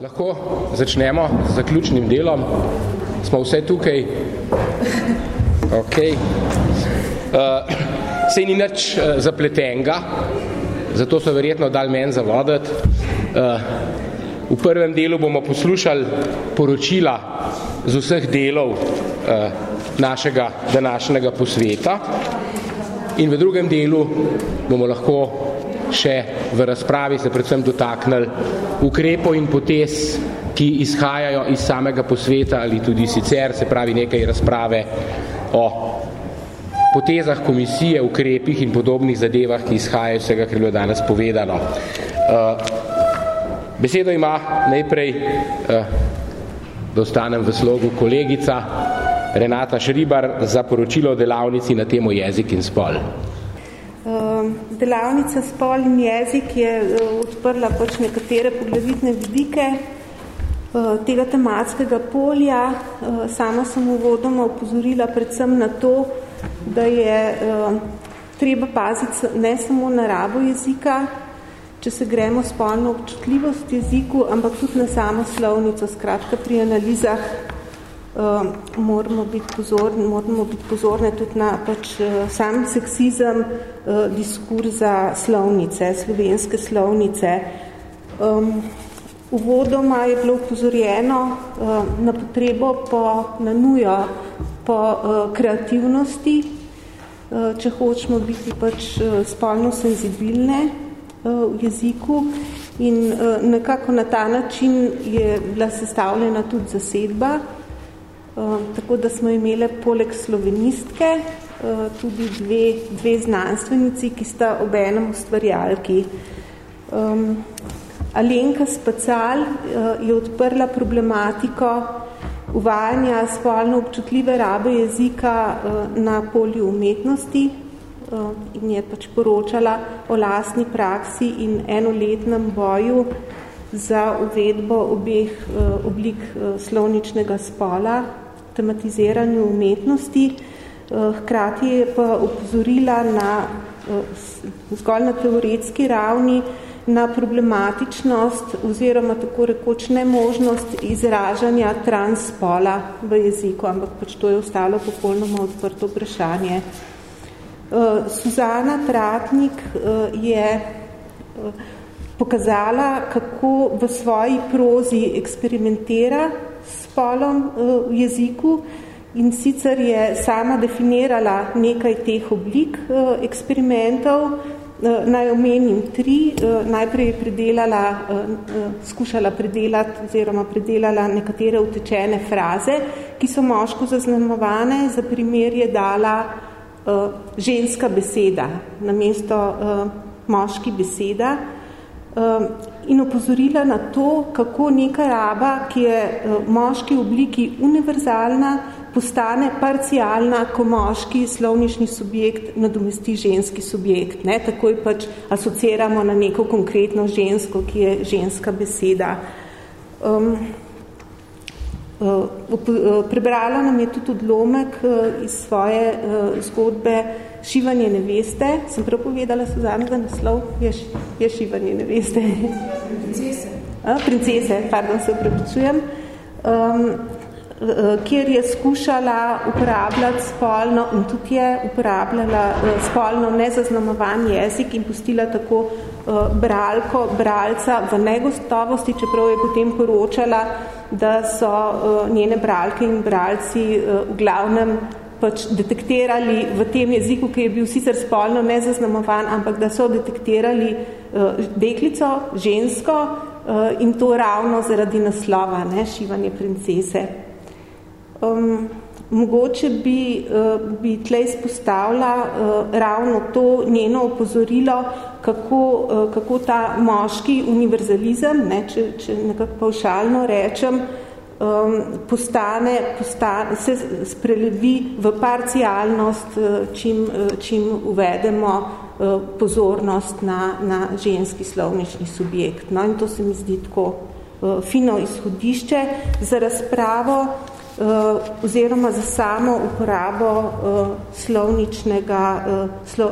Lahko začnemo z zaključnim delom. Smo vse tukaj. Ok. Uh, sej ni nič uh, zapletenga, zato so verjetno dal meni zavodati. Uh, v prvem delu bomo poslušali poročila z vseh delov uh, našega današnjega posveta in v drugem delu bomo lahko še v razpravi se predvsem dotaknili ukrepov in potez, ki izhajajo iz samega posveta ali tudi sicer, se pravi nekaj razprave o potezah komisije, ukrepih in podobnih zadevah, ki izhajajo vsega, kar je bilo danes povedano. Uh, besedo ima najprej, uh, da ostanem v slogu, kolegica Renata Šribar za poročilo delavnici na temo jezik in spol. Uh, delavnica spol in jezik je uh, odprla pač nekatere poglavitne vidike uh, tega tematskega polja. Uh, sama sem uvodoma upozorila predvsem na to, da je treba paziti ne samo na rabo jezika, če se gremo spolno občutljivost jeziku, ampak tudi na samo slovnico, skratka pri analizah uh, moramo, biti pozorni, moramo biti pozorni tudi na pač, uh, sam seksizem uh, diskurza slovnice, slovenske slovnice. Um, uvodoma je bilo upozorjeno uh, na potrebo po, na nujo po kreativnosti, če hočemo biti pač spolno senzibilne v jeziku in nekako na ta način je bila sestavljena tudi zasedba, tako da smo imeli poleg slovenistke uh, tudi dve, dve znanstvenici, ki sta obenem ustvarjalki. Um, Alenka Spacal uh, je odprla problematiko uvajanja spolno občutljive rabe jezika uh, na polju umetnosti in je pač poročala o lastni praksi in enoletnem boju za uvedbo obeh oblik slovničnega spola, tematiziranju umetnosti. Uh, hkrati je pa upozorila na uh, zgolj na teoretski ravni na problematičnost oziroma tako rekoč nemožnost izražanja transspola v jeziku, ampak pač to je ostalo popolnoma odprto vprašanje. Uh, Suzana Tratnik je pokazala, kako v svoji prozi eksperimentira spolom v jeziku in sicer je sama definirala nekaj teh oblik uh, eksperimentov, Eh, naj omenim tri. Eh, najprej je predelala, eh, skušala predelati oziroma predelala nekatere utečene fraze, ki so moško zaznamovane. Za primer je dala ženska beseda namesto moški beseda in opozorila na to, kako neka raba, ki je moški obliki univerzalna, postane parcialna, ko moški slovnični subjekt nadomesti ženski subjekt. Ne? Takoj pač asociramo na neko konkretno žensko, ki je ženska beseda. Um, uh, uh, prebrala nam je tudi odlomek uh, iz svoje uh, zgodbe Šivanje neveste. Sem prav povedala Suzanega naslov? Je, je šivanje neveste. Princese. A, princese, pardon, se upravičujem. Um, Eh, kjer je skušala uporabljati spolno in tudi je uporabljala eh, spolno nezaznamovan jezik in pustila tako bralko, bralca v negostovosti, čeprav je potem poročala, da so njene bralke in bralci v glavnem pač detektirali v tem jeziku, ki je bil sicer spolno nezaznamovan, ampak da so detektirali deklico, žensko in to ravno zaradi naslova, ne, šivanje princese. Um, mogoče bi, uh, bi tle izpostavila uh, ravno to njeno opozorilo, kako, uh, kako ta moški univerzalizem, ne, če, če nekako pavšalno rečem, um, postane, postane, se sprelevi v parcialnost, uh, čim, uh, čim uvedemo uh, pozornost na, na ženski slovnični subjekt. No, in to se mi zdi tako fino izhodišče za razpravo, oziroma za samo uporabo slovničnega, slo,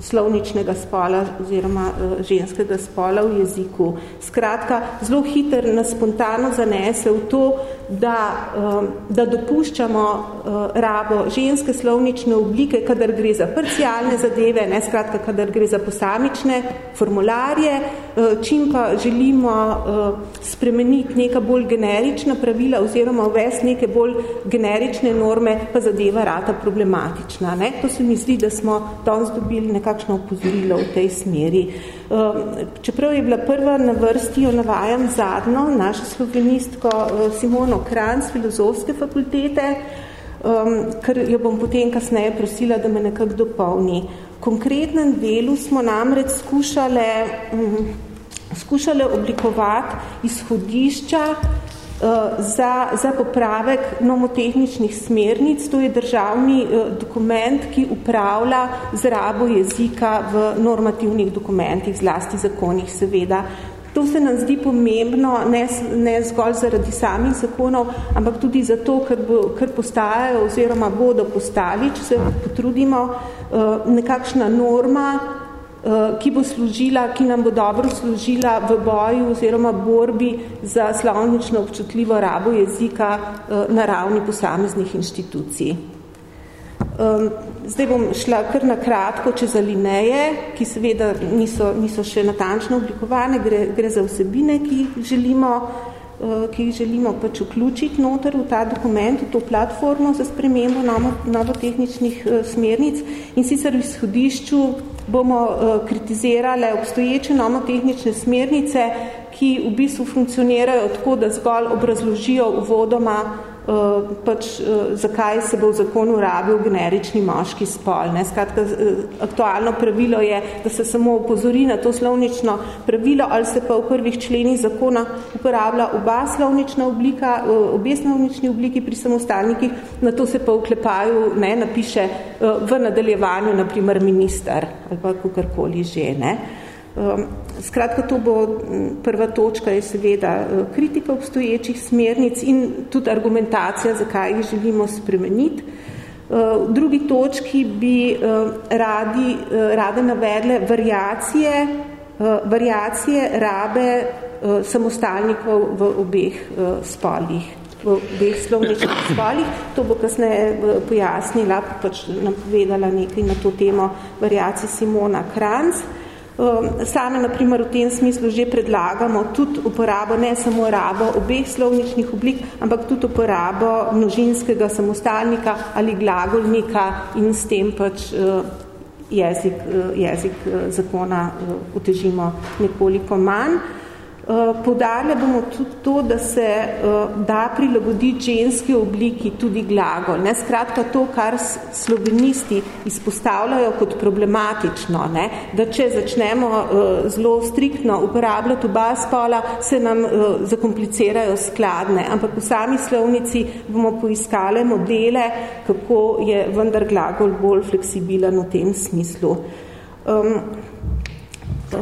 slovničnega spola oziroma uh, ženskega spola v jeziku. Skratka, zelo hiter nas spontano zanese v to, da, um, da dopuščamo uh, rabo ženske slovnične oblike, kadar gre za parcialne zadeve, ne skratka, kadar gre za posamične formularje, čim pa želimo uh, spremeniti neka bolj generična pravila oziroma uvesti neke bolj generične norme, pa zadeva rata problematična. Ne? To se mi zdi, da smo danes dobili nekakšno upozorilo v tej smeri. Um, čeprav je bila prva na vrsti, jo navajam zadnjo, našo slovenistko Simono Kranc, filozofske fakultete, um, ker jo bom potem kasneje prosila, da me nekako dopolni. V konkretnem delu smo namreč skušale, um, skušale oblikovati izhodišča Eh, za, za popravek nomotehničnih smernic. To je državni eh, dokument, ki upravlja zrabo jezika v normativnih dokumentih, zlasti zakonih seveda. To se nam zdi pomembno ne, ne zgolj zaradi samih zakonov, ampak tudi zato, ker, bo, ker postajajo oziroma bodo postali, če se potrudimo, eh, nekakšna norma, ki bo služila, ki nam bo dobro služila v boju oziroma borbi za slavnično občutljivo rabo jezika eh, na ravni posameznih inštitucij. Zdaj bom šla kar na kratko čez alineje, ki seveda niso, niso še natančno oblikovane, gre, gre za vsebine, ki jih želimo, eh, ki jih želimo pač vključiti noter v ta dokument, v to platformo za spremembo novotehničnih smernic in sicer v izhodišču bomo uh, kritizirale obstoječe nomotehnične smernice, ki v bistvu funkcionirajo tako, da zgolj obrazložijo uvodoma uh, pač, uh, zakaj se bo v zakonu rabil generični moški spol. Ne? Skratka, uh, aktualno pravilo je, da se samo upozori na to slovnično pravilo, ali se pa v prvih členih zakona uporablja oba slovnična oblika, uh, obe slovnični obliki pri samostalnikih, na to se pa v klepaju ne, napiše uh, v nadaljevanju, naprimer minister ali pa kakorkoli že. Ne? Um, skratka, to bo prva točka je seveda e, kritika obstoječih smernic in tudi argumentacija, zakaj jih želimo spremeniti. Uh, v drugi točki bi uh, radi, uh, rade navedle variacije, uh, variacije rabe samostalnikov v obeh spolih v obeh slovničnih spolih. To bo kasneje pojasnila, pač napovedala nekaj na to temo variacije Simona Kranz. Um, same, naprimer, v tem smislu že predlagamo tudi uporabo ne samo rabo obeh slovničnih oblik, ampak tudi uporabo množinskega samostalnika ali glagolnika in s tem pač uh, jezik, uh, jezik uh, zakona utežimo nekoliko manj. Eh, Podarili bomo tudi to, da se uh, da prilagoditi ženski obliki tudi glagol. Ne? Skratka, to, kar slovenisti izpostavljajo kot problematično, ne? da če začnemo uh, zelo striktno uporabljati oba spola, se nam zakomplicirajo skladne. Ampak v sami slovnici bomo poiskali modele, kako je vendar glagol bolj fleksibilen v tem smislu. Um,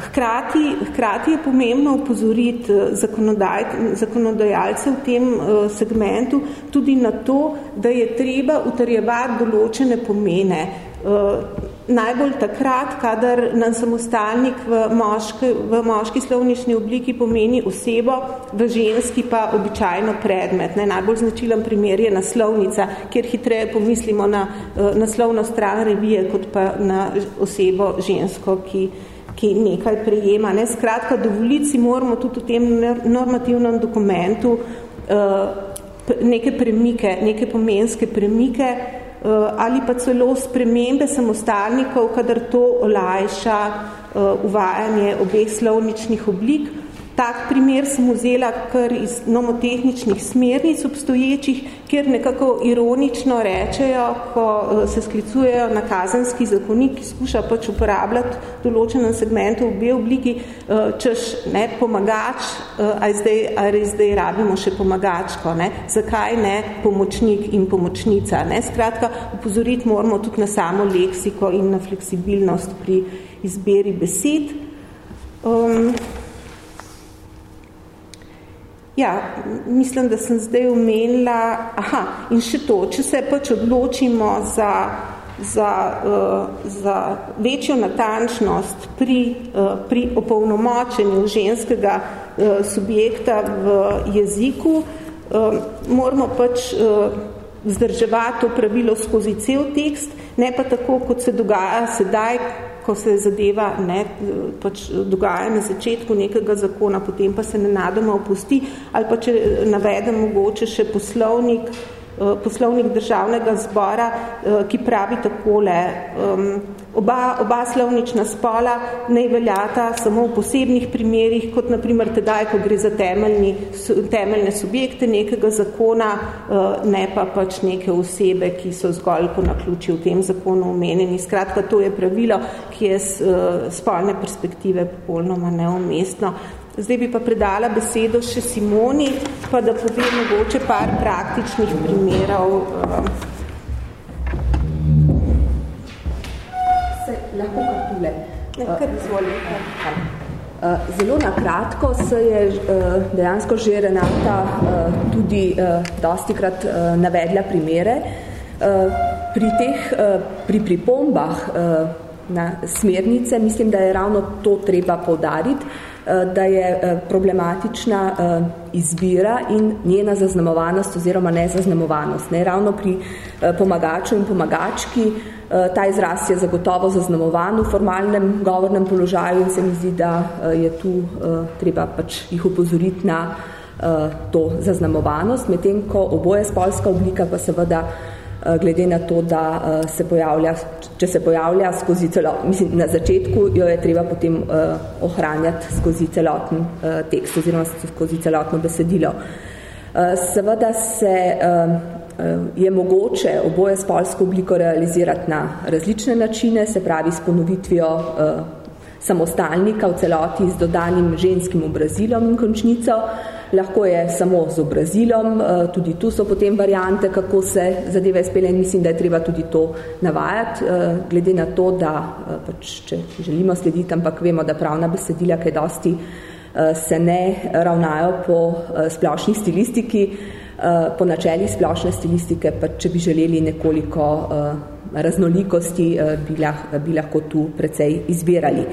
Hkrati, hkrati je pomembno upozoriti eh, zakonodaj, zakonodajalce v tem uh, segmentu tudi na to, da je treba utrjevati določene pomene. Uh, najbolj takrat, kadar nam samostalnik v moški, v moški slovnični obliki pomeni osebo, v ženski pa običajno predmet. Ne? Najbolj značilen primer je naslovnica, kjer hitreje pomislimo na uh, naslovno stran revije, kot pa na osebo žensko, ki ki nekaj prejema. Ne? Skratka, dovoliti si moramo tudi v tem normativnem dokumentu uh, neke premike, neke pomenske premike uh, ali pa celo spremembe samostalnikov, kadar to olajša uh, uvajanje obeh slovničnih oblik, Tak primer sem vzela kar iz nomotehničnih smernic obstoječih, kjer nekako ironično rečejo, ko eh, se sklicujejo na kazenski zakonik, ki skuša pač uporabljati določenem segmentu v obe obliki, eh, češ ne, pomagač, eh, ali zdaj, ali zdaj rabimo še pomagačko, ne? zakaj ne pomočnik in pomočnica. Ne? Skratka, upozoriti moramo tudi na samo leksiko in na fleksibilnost pri izberi besed. Um, Ja, mislim, da sem zdaj omenila, aha, in še to, če se pač odločimo za za, za večjo natančnost pri, pri opolnomočenju ženskega subjekta v jeziku, moramo pač vzdrževati to pravilo skozi cel tekst, ne pa tako, kot se dogaja sedaj, ko se zadeva ne, pač dogaja na začetku nekega zakona, potem pa se nenadoma opusti, ali pa če navedem mogoče še poslovnik, poslovnik državnega zbora, eh, ki pravi takole, oba, oba slovnična spola ne veljata samo v posebnih primerih, kot naprimer tedaj, ko gre za temeljni, temeljne subjekte nekega zakona, eh, ne pa pač neke osebe, ki so zgolj po naključju v tem zakonu omenjeni. Skratka, to je pravilo, ki je z spolne perspektive popolnoma neumestno. Zdaj bi pa predala besedo še Simoni, pa da pove mogoče par praktičnih primerov. Eh. Se lahko kar tule. Nekaj izvolite. Eh, zelo na kratko se je eh, dejansko že Renata tudi dosti krat navedla primere. Pri teh, pri pripombah na smernice, mislim, da je ravno to treba povdariti, Eh, da je eh, problematična eh, izbira in njena zaznamovanost oziroma nezaznamovanost. Ne, ravno pri pomagaču in pomagački ta izraz je zagotovo zaznamovan v formalnem govornem položaju in se mi zdi, da je tu treba pač jih upozoriti na to zaznamovanost, medtem ko oboje spolska oblika pa seveda Eh, glede na to, da eh, se pojavlja, če se pojavlja skozi celo, mislim, na začetku jo je treba potem uh, ohranjati skozi celoten tekst oziroma skozi celotno besedilo. Seveda se je mogoče oboje spolsko obliko realizirati na različne načine, se pravi s ponovitvijo samostalnika v celoti z dodanim ženskim obrazilom in končnico, lahko je samo z obrazilom, eh, tudi tu so potem variante, kako se zadeve izpele in mislim, da je treba tudi to navajati, eh, glede na to, da eh, pač, če želimo slediti, ampak vemo, da pravna besedila, kaj dosti se ne ravnajo po splošni stilistiki, po načeli splošne stilistike, pa če bi želeli nekoliko raznolikosti, bi lahko tu precej izbirali.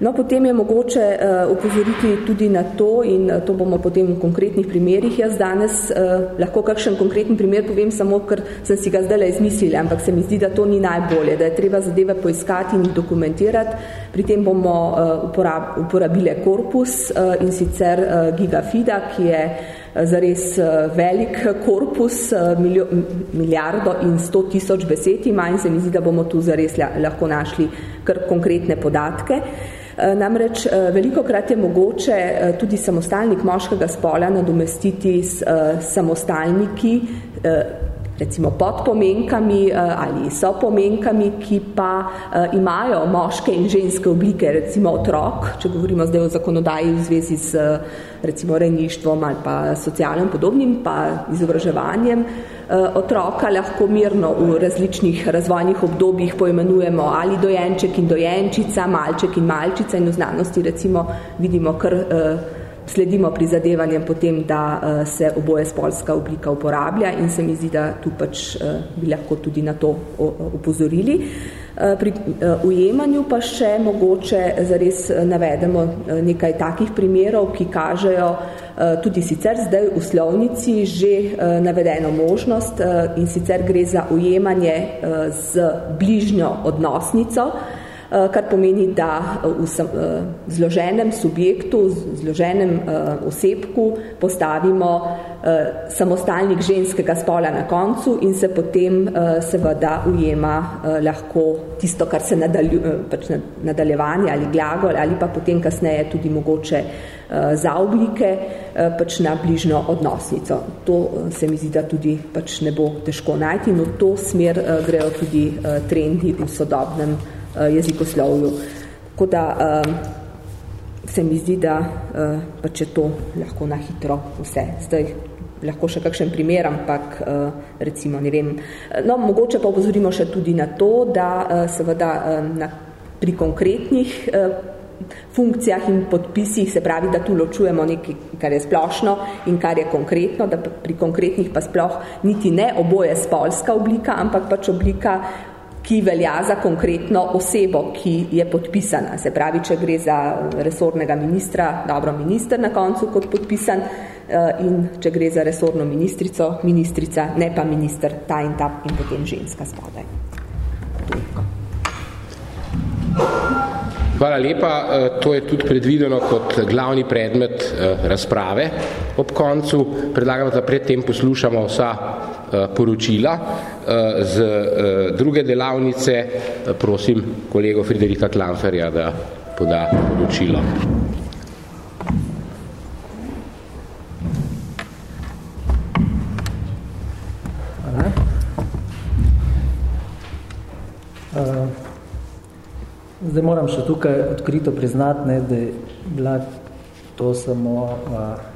No, potem je mogoče uh, upozoriti tudi na to in uh, to bomo potem v konkretnih primerih. Jaz danes uh, lahko kakšen konkreten primer povem samo, ker sem si ga zdaj izmislila, ampak se mi zdi, da to ni najbolje, da je treba zadeve poiskati in dokumentirati. Pri tem bomo uh, uporab, uporabile korpus uh, in sicer uh, gigafida, ki je zares velik korpus, milijardo in sto tisoč besed ima in se mi zdi, da bomo tu zares lahko našli kar konkretne podatke. Eh, namreč eh, veliko krat je mogoče eh, tudi samostalnik moškega spola nadomestiti s samostalniki, recimo pod pomenkami ali so pomenkami, ki pa imajo moške in ženske oblike, recimo otrok, če govorimo zdaj o zakonodaji v zvezi z recimo rejništvom ali pa socialnim podobnim, pa izobraževanjem, Eh, otroka lahko mirno v različnih razvojnih obdobjih poimenujemo ali dojenček in dojenčica, malček in malčica in v znanosti recimo vidimo kar eh, sledimo prizadevanjem potem, da eh, se oboje spolska oblika uporablja in se mi zdi, da tu pač bi lahko tudi na to upozorili. Pri ujemanju pa še mogoče zares navedemo nekaj takih primerov, ki kažejo Eh, tudi sicer zdaj v slovnici že eh, navedeno možnost eh, in sicer gre za ujemanje z bližnjo odnosnico, kar pomeni, da v zloženem subjektu, zloženem osebku postavimo samostalnik ženskega spola na koncu in se potem seveda ujema lahko tisto, kar se pač nadaljevanje ali glagol ali pa potem kasneje tudi mogoče Eh, za oblike eh, pač na bližno odnosnico. To eh, se mi zdi, da tudi pač ne bo težko najti, no to smer grejo tudi trendi v sodobnem jezikoslovju. Tako da se mi zdi, da pač je to lahko na hitro vse. Zdaj lahko še kakšen primer, ampak recimo, ne vem, no, mogoče pa opozorimo še tudi na to, da seveda na, pri konkretnih funkcijah in podpisih, se pravi, da tu ločujemo nekaj, kar je splošno in kar je konkretno, da pri konkretnih pa sploh niti ne oboje spolska oblika, ampak pač oblika ki velja za konkretno osebo, ki je podpisana. Se pravi, če gre za resornega ministra, dobro minister na koncu kot podpisan, in če gre za resorno ministrico, ministrica, ne pa minister ta in ta in potem ženska spodaj. Hvala lepa. E, to je tudi predvideno kot glavni predmet e, razprave ob koncu. Predlagam, da predtem poslušamo vsa poročila z druge delavnice. Prosim kolego Friderika Klamferja, da poda poročilo. Zdaj moram še tukaj odkrito priznati, ne, da je bila to samo uh,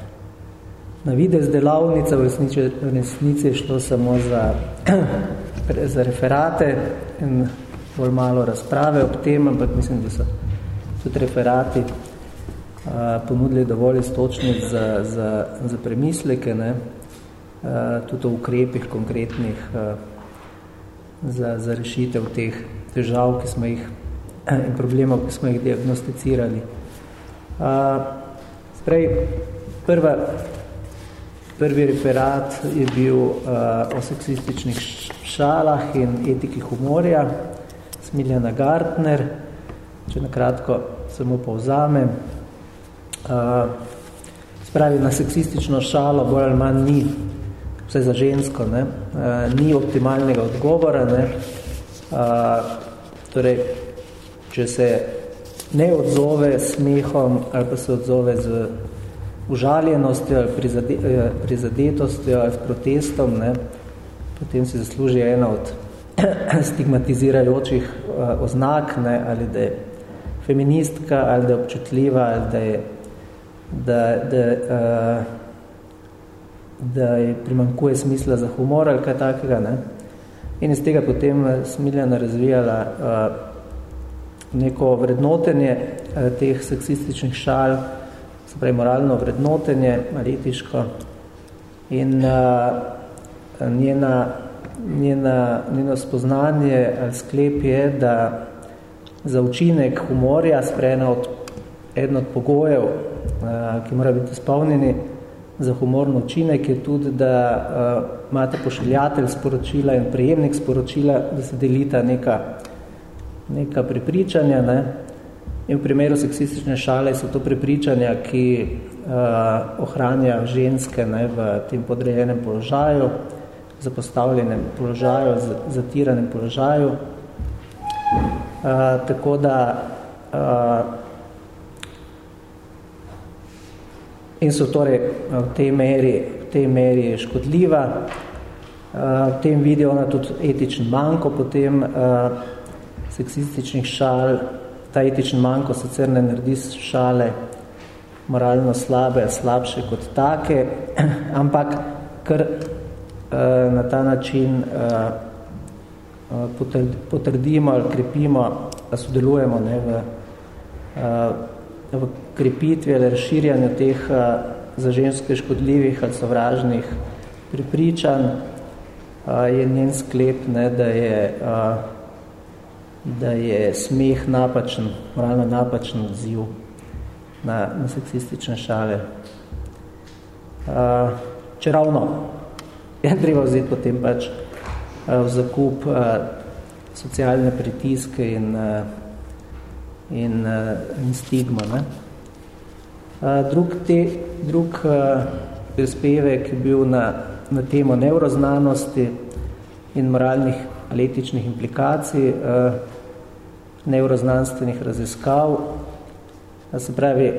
na videz delavnica, v resnici, v resnici je šlo samo za, za referate in bolj malo razprave ob tem, ampak mislim, da so tudi referati uh, ponudili dovolj istočnih za, za, za premisleke, ne, uh, tudi o ukrepih konkretnih uh, za, za rešitev teh težav, ki smo jih in problemov, ki smo jih diagnosticirali. Sprej, prva, prvi referat je bil uh, o seksističnih šalah in etiki humorja, Smiljana Gartner, če nakratko samo povzamem. Uh, spravi, na seksistično šalo bolj ali manj ni, vse za žensko, ne? Uh, ni optimalnega odgovora. Ne? Uh, torej, če se ne odzove smehom ali pa se odzove z užaljenostjo ali prizade, eh, prizadetostjo ali s protestom, ne, potem se zasluži ena od stigmatizirajočih uh, oznak, ne, ali da je feministka, ali da je občutljiva, ali da je, da, da, uh, da je primankuje smisla za humor ali kaj takega. Ne. In iz tega potem Smiljana razvijala uh, neko vrednotenje eh, teh seksističnih šal, se pravi moralno vrednotenje, etiško, in uh, njena, njena, njeno spoznanje ali sklep je, da za učinek humorja sprejena od eden od pogojev, uh, ki mora biti spolnjeni za humorno učinek, je tudi, da uh, imate pošiljatelj sporočila in prejemnik sporočila, da se delita neka neka prepričanja. Ne? In v primeru seksistične šale so to prepričanja, ki uh, ohranjajo ženske ne, v tem podrejenem položaju, zapostavljenem položaju, zatiranem položaju. Uh, tako da uh, in so torej v tej meri, v tej meri škodljiva. Uh, v tem vidijo ona tudi etičen manjko, potem uh, seksističnih šal, ta etični manjko sicer ne naredi šale moralno slabe, slabše kot take, ampak kar uh, na ta način uh, potrdimo ali krepimo, sodelujemo ne, v, uh, v krepitvi ali razširjanju teh uh, za ženske škodljivih ali sovražnih pripričanj, uh, je njen sklep, ne, da je uh, da je smeh napačen, moralno napačen odziv na, na seksistične šale. Uh, če ravno je treba vzeti potem pač uh, v zakup uh, socialne pritiske in, uh, in, uh, in stigma. Ne? Uh, drug te, drug uh, prispevek je bil na, na temo neuroznanosti in moralnih etičnih implikacij. Uh, neuroznanstvenih raziskav. Se pravi,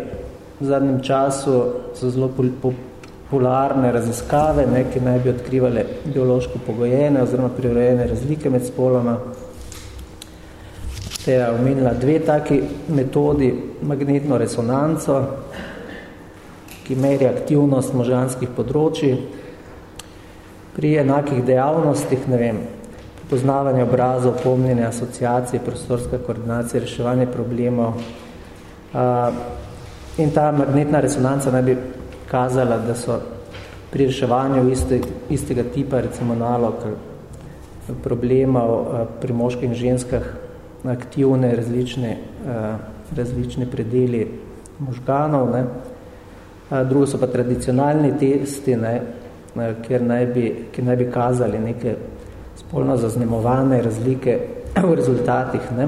v zadnjem času so zelo popularne raziskave, ne, ki naj bi odkrivale biološko pogojene oziroma prirojene razlike med spoloma. Te je omenila dve taki metodi, magnetno resonanco, ki meri aktivnost možganskih področji. Pri enakih dejavnostih, ne vem, poznavanje obrazov, pomnjenje, asociacije, prostorska koordinacija, reševanje problemov. In ta magnetna resonanca naj bi kazala, da so pri reševanju iste, istega tipa, recimo nalog, problemov pri moških in ženskah aktivne različne, različne predeli možganov. Ne. Drugo so pa tradicionalni testi, ne, kjer, naj bi, kjer naj bi kazali neke spolno zaznemovane razlike v rezultatih. Ne.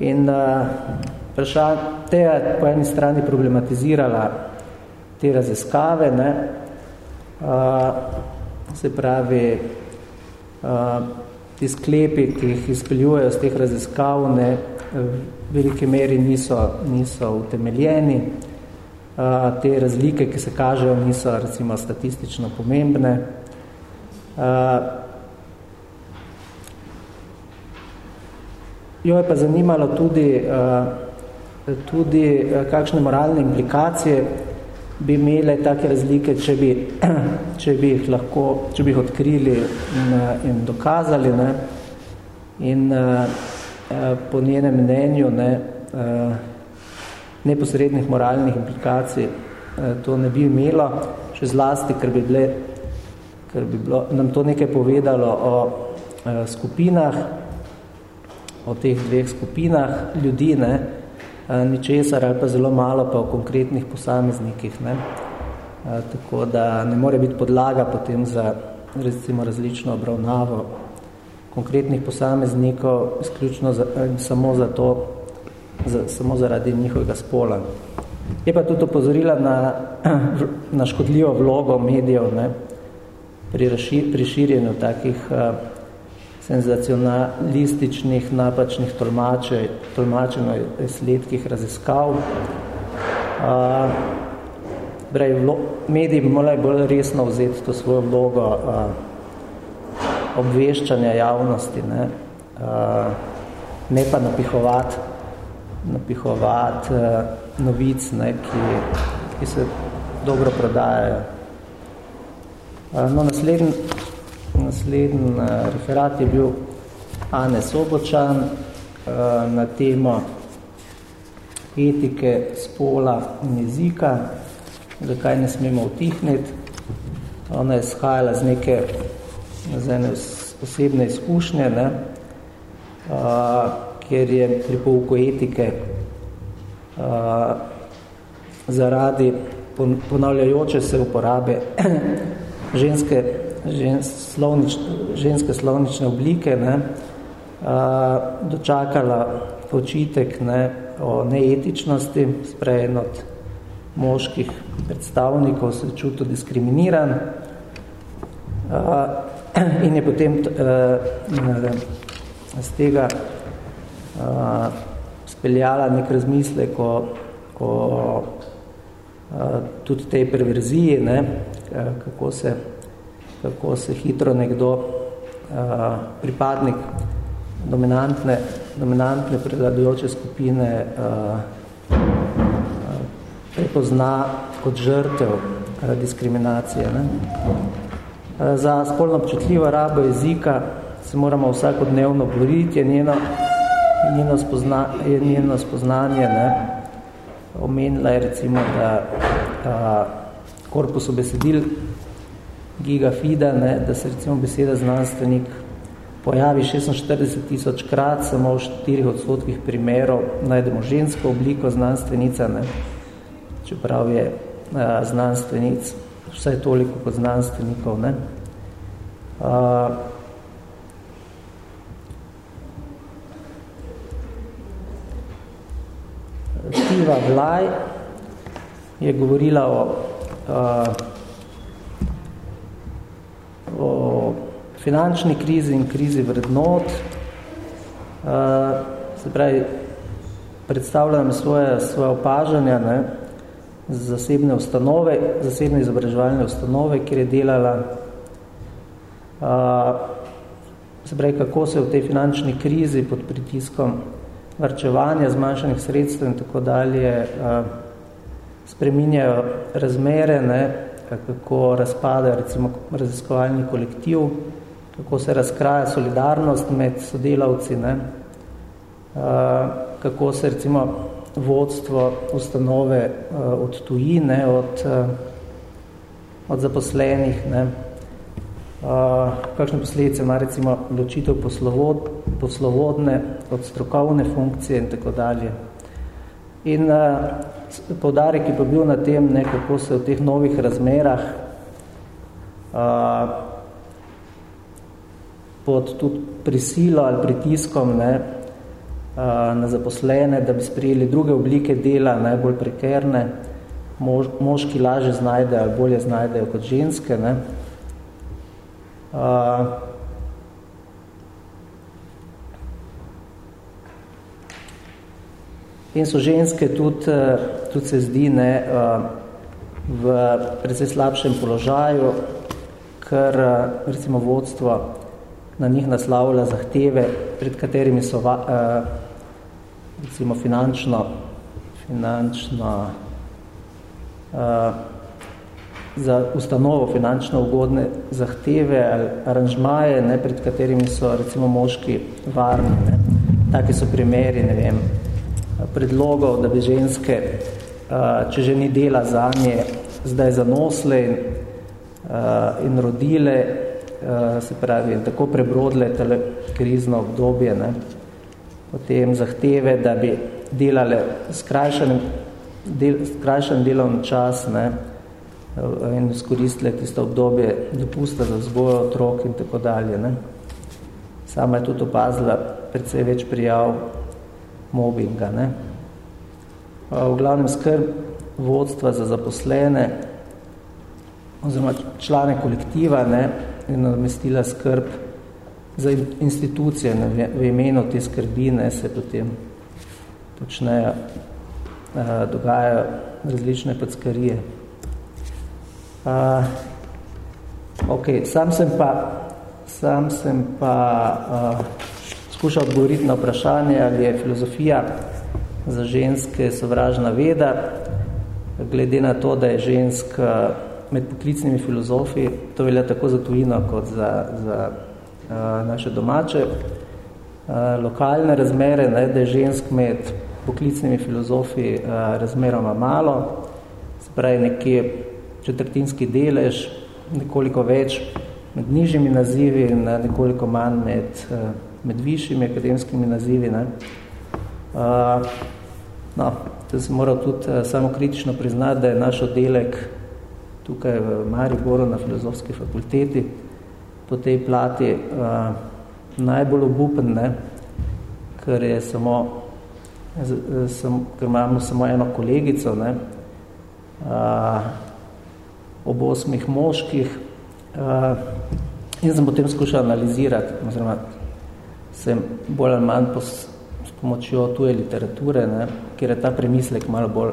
In uh, te je po eni strani problematizirala te raziskave, ne, uh, se pravi, uh, ti sklepi, ki jih izpeljujejo z teh raziskav, ne, v veliki meri niso, niso utemeljeni, uh, te razlike, ki se kažejo, niso recimo statistično pomembne. Uh, jo je pa zanimalo tudi, uh, tudi uh, kakšne moralne implikacije bi imele take razlike, če bi, če bi jih lahko, če bi jih odkrili in, in dokazali. Ne? In po njenem mnenju ne, neposrednih moralnih implikacij to ne bi imelo, še zlasti, ker bi, bile, ker bi bilo, nam to nekaj povedalo o skupinah, o teh dveh skupinah ljudi, ne, ničesar ali pa zelo malo pa o konkretnih posameznikih. Ne. Tako da ne more biti podlaga potem za recimo različno obravnavo konkretnih posameznikov izključno za, samo za to, za, samo zaradi njihovega spola. Je pa tudi opozorila na, na škodljivo vlogo medijev ne, pri, raši, pri širjenju takih uh, senzacionalističnih, napačnih tolmačev, tolmačeno sledkih raziskav. Uh, brej, vlo, mediji bi morali bolj resno vzeti to svojo vlogo uh, obveščanja javnosti, ne, uh, ne pa napihovati napihovat, uh, novic, ne, ki, ki se dobro prodajajo. Uh, no, naslednji Naslednji eh, referat je bil Ane Sobočan eh, na temo etike, spola in jezika, zakaj ne smemo utihniti. Ona je shajala z neke z ene osebne izkušnje, ne, a, eh, kjer je pri pouku etike a, zaradi ponavljajoče se uporabe ženske žen, slovnič, ženske slovnične oblike, ne, a, dočakala počitek ne, o neetičnosti, sprejen od moških predstavnikov, se čutil diskriminiran a, in je potem z tega a, speljala nek razmislek o, o a, tudi tej perverziji, ne, a, kako se kako se hitro nekdo, uh, pripadnik dominantne, dominantne prevladujoče skupine uh, prepozna kot žrtev uh, diskriminacije. Ne? Uh, za spolno občutljivo rabo jezika se moramo vsakodnevno boriti, je njeno, njeno, spozna, je njeno spoznanje. Ne? Omenila je recimo, da uh, korpus obesedil gigafida, ne, da se recimo beseda znanstvenik pojavi 46 tisoč krat, samo v 4 odstotkih primerov najdemo žensko obliko znanstvenica, ne, čeprav je a, znanstvenic vsaj toliko kot znanstvenikov. Ne. A, Tiva Vlaj je govorila o a, o finančni krizi in krizi vrednot. Se pravi, predstavljam svoje, svoje opažanja ne, zasebne ustanove, zasebne izobraževalne ustanove, kjer je delala se pravi, kako se v tej finančni krizi pod pritiskom varčevanja, zmanjšanih sredstev in tako dalje spreminjajo razmere, ne, kako razpada recimo raziskovalni kolektiv, kako se razkraja solidarnost med sodelavci, ne? kako se recimo vodstvo ustanove od tujine, od, od zaposlenih. Ne? Uh, kakšne posledice ima recimo ločitev poslovod, poslovodne od strokovne funkcije in tako dalje. In uh, poudarek je pa bil na tem, ne, kako se v teh novih razmerah uh, pod tudi prisilo ali pritiskom ne, uh, na zaposlene, da bi sprijeli druge oblike dela, najbolj prekerne, mož, moški laže znajdejo ali bolje znajdejo kot ženske, ne, Uh, in so ženske tudi, tudi se zdi ne, uh, v precej slabšem položaju, ker recimo vodstvo na njih naslavlja zahteve, pred katerimi so uh, recimo finančno, finančno za ustanovo finančno ugodne zahteve ali aranžmaje, ne, pred katerimi so recimo moški varni. Ne. Taki so primeri, ne vem, predlogov, da bi ženske, če že ni dela za nje, zdaj zanosle in, in rodile, se pravi, tako prebrodle tele krizno obdobje, ne. potem zahteve, da bi delale skrajšan, del, skrajšan delovni čas, ne, Eh, in izkoristile tisto obdobje dopusta za vzgojo otrok in tako dalje. Ne. Sama je tudi opazila predvsej več prijav mobbinga. Ne. V glavnem skrb vodstva za zaposlene oziroma člane kolektiva ne, in namestila skrb za institucije ne, v imenu te skrbi ne, se potem počnejo, eh, dogajajo različne padskarije. Uh, ok, sam sem pa, sam sem pa uh, skušal odgovoriti na vprašanje, ali je filozofija za ženske sovražna veda, glede na to, da je žensk med poklicnimi filozofi, to velja tako za tujino kot za, za uh, naše domače uh, lokalne razmere, ne, da je žensk med poklicnimi filozofi uh, razmeroma malo, se pravi nekje četrtinski delež, nekoliko več med nižjimi nazivi in nekoliko manj med, med višjimi akademskimi nazivi. Ne. Uh, no, to sem moral tudi uh, samo kritično priznati, da je naš oddelek tukaj v Mariboru na filozofski fakulteti po tej plati uh, najbolj obupen, ne, ker je samo sem, ker imamo samo eno kolegico, ne, uh, ob osmih moških uh, in sem potem skušal analizirati, oziroma sem bolj ali manj pos, s pomočjo tuje literature, ne, kjer je ta premislek malo bolj,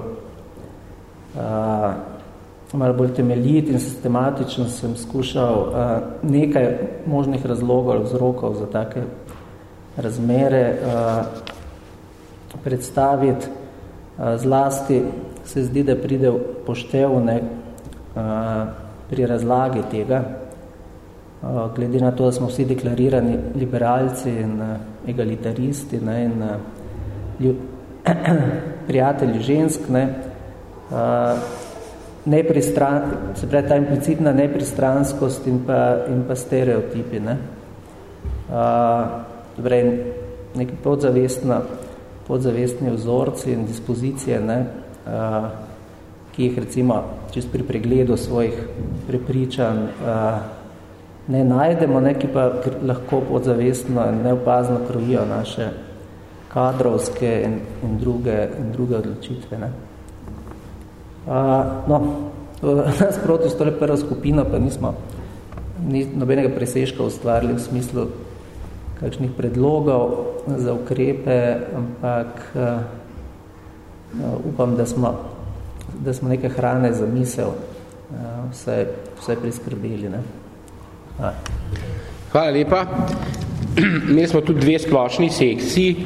uh, malo bolj temeljit in sistematičen, sem skušal uh, nekaj možnih razlogov, vzrokov za take razmere uh, predstaviti. Uh, zlasti se zdi, da pride poštev ne, pri razlagi tega, glede na to, da smo vsi deklarirani liberalci in egalitaristi ne, in ljub, prijatelji žensk, ne, nepristran, se pravi ta implicitna nepristranskost in pa, in pa stereotipi. Ne. Dobre, neki podzavestna, podzavestni vzorci in dispozicije, ne, ki jih recimo čist pri pregledu svojih prepričanj uh, ne najdemo, ne, ki pa lahko podzavestno in neopazno krojijo naše kadrovske in, in, druge, in druge odločitve. Ne. Uh, no, nas proti s tole prvo skupino pa nismo ni nobenega presežka ustvarili v smislu kakšnih predlogov za ukrepe, ampak uh, upam, da smo da smo neke hrane za misel uh, vse, vse priskrbeli. Ne? Hvala lepa. Mi smo tudi dve splošni sekciji.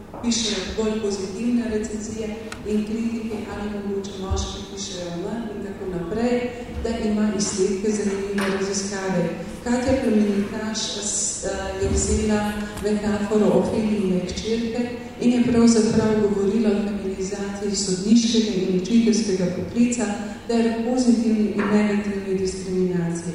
pišejo bolj pozitivne recenzije in kritike, ali mogoče moški pišejo manj in tako naprej, da ima izsledke zanimive raziskave. Katja Plemenikaš je vzela metaforo o filmine hčerke in je pravzaprav govorila o feminizaciji sodniškega in učiteljskega poklica ter pozitivni in negativni diskriminaciji.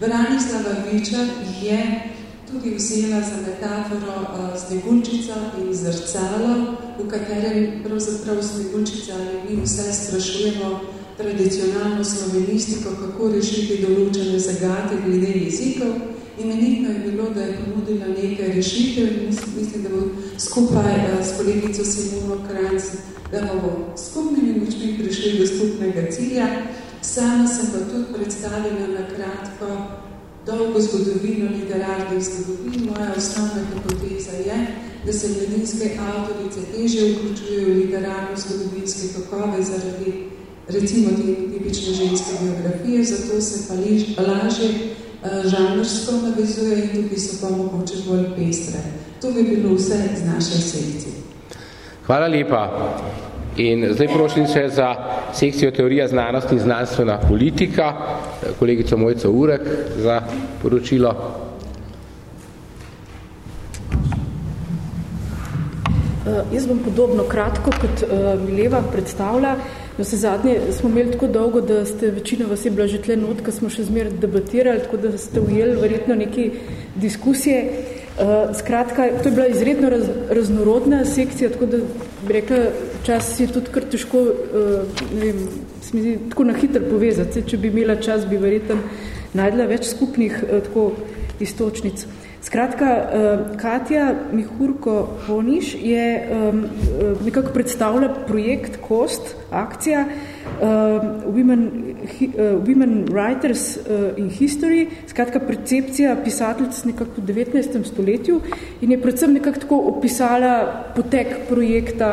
Branislava Vičar je tudi vzela za metaforo uh, Snegulčica in zrcalo, v katerem pravzaprav Snegulčica ali mi vse sprašujemo tradicionalno slovenistiko, kako rešiti določene zagate glede jezikov. Imenitno je bilo, da je ponudila nekaj rešitev in mislim, da bo skupaj uh, s kolegico Simono Kranc, da bomo skupnimi močmi prišli do skupnega cilja. Sama sem pa tudi predstavila na kratko dolgo zgodovino literarnih zgodovin. Moja osnovna hipoteza je, da se mladinske avtorice teže vključujejo v literarno-zgodovinske tokove zaradi recimo tipične ženske biografije, zato se pa lažje uh, žanrsko navezuje in tudi so pa mogoče bolj pestre. To bi bilo vse z naše sekcije. Hvala lepa. In zdaj prošlim še za sekcijo teorija znanosti in znanstvena politika, kolegico Mojco Urek za poročilo. Uh, jaz bom podobno kratko, kot uh, Mileva predstavlja. No, se zadnje smo imeli tako dolgo, da ste večina vas je bila že tle not, smo še zmer debatirali, tako da ste ujeli verjetno neke diskusije. Uh, skratka, to je bila izredno raz, raznorodna sekcija, tako da bi rekla, čas je tudi kar težko, uh, ne vem, smizi, tako na hitro povezati. Če bi imela čas, bi verjetno najdla več skupnih uh, tako istočnic. Skratka, uh, Katja Mihurko-Honiš je um, nekako predstavlja projekt KOST, akcija Women, Women Writers in History, skratka percepcija pisateljic nekako v 19. stoletju in je predvsem nekako tako opisala potek projekta,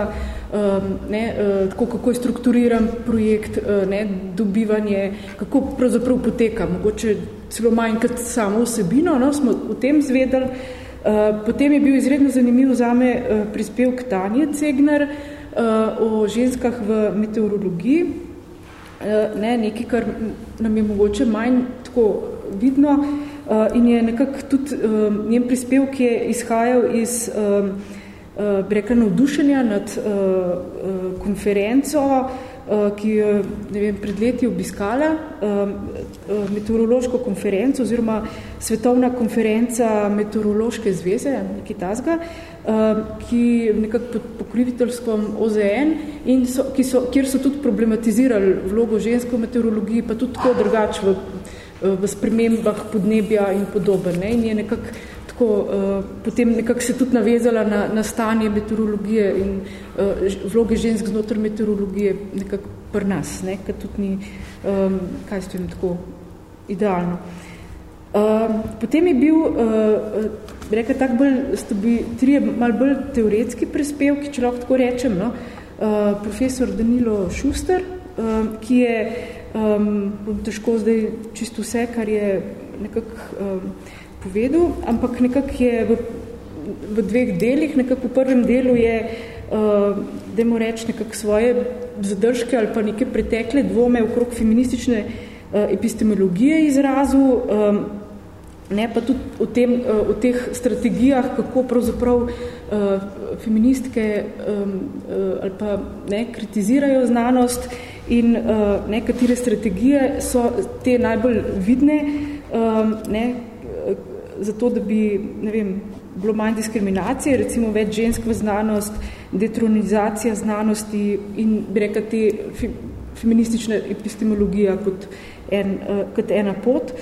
ne, uh, tako kako je strukturiran projekt, uh, ne, dobivanje, kako pravzaprav poteka, mogoče celo manj kot samo vsebino, no, smo o tem zvedeli. Uh, potem je bil izredno zanimiv zame prispevk Tanje Cegner o ženskah v meteorologiji, ne, nekaj, kar nam je mogoče manj tako vidno in je nekako tudi uh, njen prispevk je izhajal iz uh, uh, rekla, navdušenja nad uh, uh, konferenco, uh, ki je ne vem, pred leti obiskala uh, meteorološko konferenco oziroma svetovna konferenca meteorološke zveze, nekaj tazga, uh, ki nekako pod pokriviteljstvom OZN in so, ki so, kjer so tudi problematizirali vlogo ženske v meteorologiji, pa tudi tako drugač v, v spremembah podnebja in podoben. Ne? In je nekako tako, uh, potem nekako se tudi navezala na, na stanje meteorologije in uh, vloge žensk znotraj meteorologije nekako pri nas, ne, ker tudi ni, um, kaj ste tako, idealno. Uh, potem je bil, uh, rekel, tak bolj, ste bi trije malo bolj teoretski prispevki, če lahko tako rečem, no, uh, profesor Danilo Šuster, uh, ki je, um, bom težko zdaj čisto vse, kar je nekako um, povedal, ampak nekako je v, v dveh delih, nekako v prvem delu je, uh, dajmo reči, nekako svoje zadržke ali pa neke pretekle dvome okrog feministične uh, epistemologije izrazu, um, ne pa tudi o, tem, uh, o teh strategijah, kako pravzaprav uh, feministke um, uh, ali pa ne, kritizirajo znanost in uh, ne, katere strategije so te najbolj vidne, um, ne, zato, da bi ne vem, bilo manj diskriminacije, recimo več žensk v znanost, detronizacija znanosti in bi rekla te fe, feministična epistemologija kot, en, uh, kot ena pot.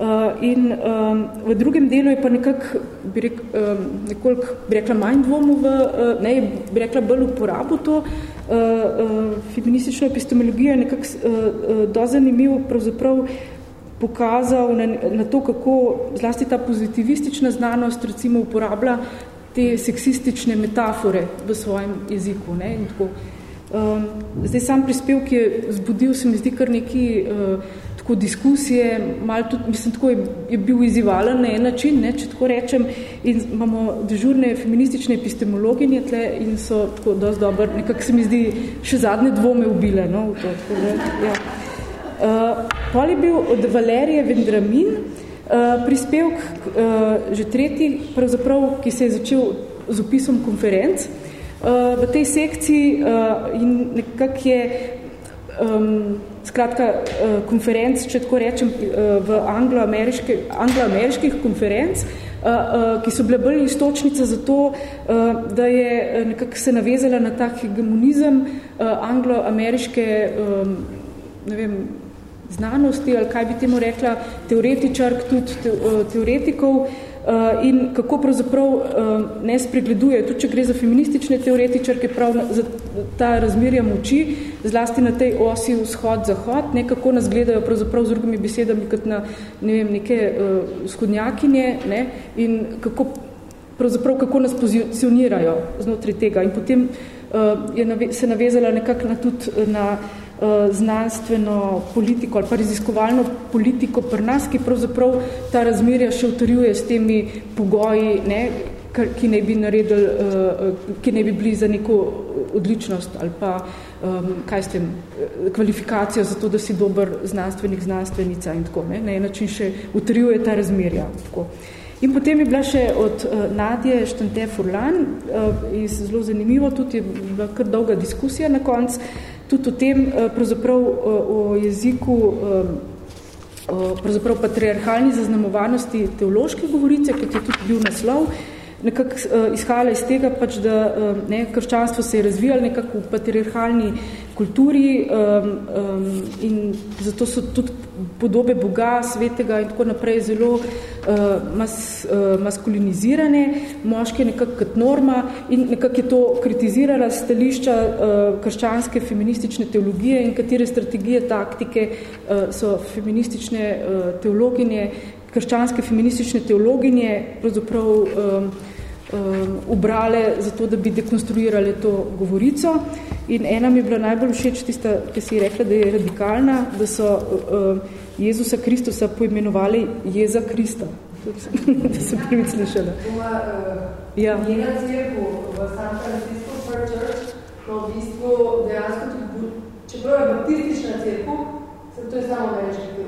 Uh, in um, v drugem delu je pa nekako, bi, rek, um, nekoliko, bi rekla, manj dvomu v, uh, ne, bi rekla, bolj uporabo to uh, uh, feministično epistemologijo, nekako uh, uh, do zanimivo pravzaprav pokazal na, na to, kako zlasti ta pozitivistična znanost recimo uporablja te seksistične metafore v svojem jeziku. Ne? In tako, um, zdaj sam prispevk je zbudil, se mi zdi, kar neki uh, tako diskusije, malo tudi, mislim, tako je, je bil izivalen na en način, ne, če tako rečem, in imamo dežurne feministične epistemologinje tle in so tako dosti dobro, nekako se mi zdi, še zadnje dvome ubile, no, v to, tako, ne, ja. Uh, pol je bil od Valerije Vendramin uh, prispevk, uh, že tretji, pravzaprav, ki se je začel z opisom konferenc v tej sekciji in nekak je um, skratka, uh, konferenc, če tako rečem, uh, v anglo-ameriških anglo konferenc, uh, uh, ki so bile bolj istočnice za to, uh, da je nekako se navezala na tak hegemonizem uh, anglo-ameriške um, ne vem, znanosti, ali kaj bi temu rekla, teoretičark, tudi te, uh, teoretikov, Uh, in kako pravzaprav uh, ne spregleduje, tudi če gre za feministične teoretičarke, prav za ta razmerja moči, zlasti na tej osi vzhod-zahod, nekako nas gledajo pravzaprav z drugimi besedami kot na ne vem, neke uh, vzhodnjakinje ne, in kako, pravzaprav kako nas pozicionirajo znotraj tega. In potem uh, je nave, se navezala nekako na tudi na Eh, znanstveno politiko ali pa raziskovalno politiko pri nas, ki pravzaprav ta razmerja še utrjuje s temi pogoji, ne, ki ne bi naredili, eh, ki ne bi bili za neko odličnost ali pa um, kaj s tem, kvalifikacijo za to, da si dober znanstvenik, znanstvenica in tako. Ne, na en način še utrjuje ta razmerja. Tako. In potem je bila še od uh, Nadje Štante Furlan, uh, iz zelo zanimivo, tudi je bila kar dolga diskusija na koncu, tudi o tem, eh, pravzaprav eh, o jeziku, eh, pravzaprav patriarhalni zaznamovanosti teološke govorice, kot je tudi bil naslov, nekako izhajala iz tega, pač, da ne, krščanstvo se je razvijalo nekako v patriarhalni kulturi um, um, in zato so tudi podobe Boga, svetega in tako naprej zelo uh, mas, uh, maskulinizirane, moške nekako kot norma in nekako je to kritizirala stališča uh, krščanske feministične teologije in katere strategije, taktike uh, so feministične uh, teologinje, krščanske feministične teologinje pravzaprav um, um, ubrale za to, da bi dekonstruirale to govorico. In ena mi je bila najbolj všeč tista, ki si rekla, da je radikalna, da so uh, Jezusa Kristusa poimenovali Jeza Krista. da sem prvi slišala. Ja. Njena crkvu v San Francisco First Church, no v bistvu dejansko tudi, čeprav je baptistična crkva, to je samo ameriški crkva?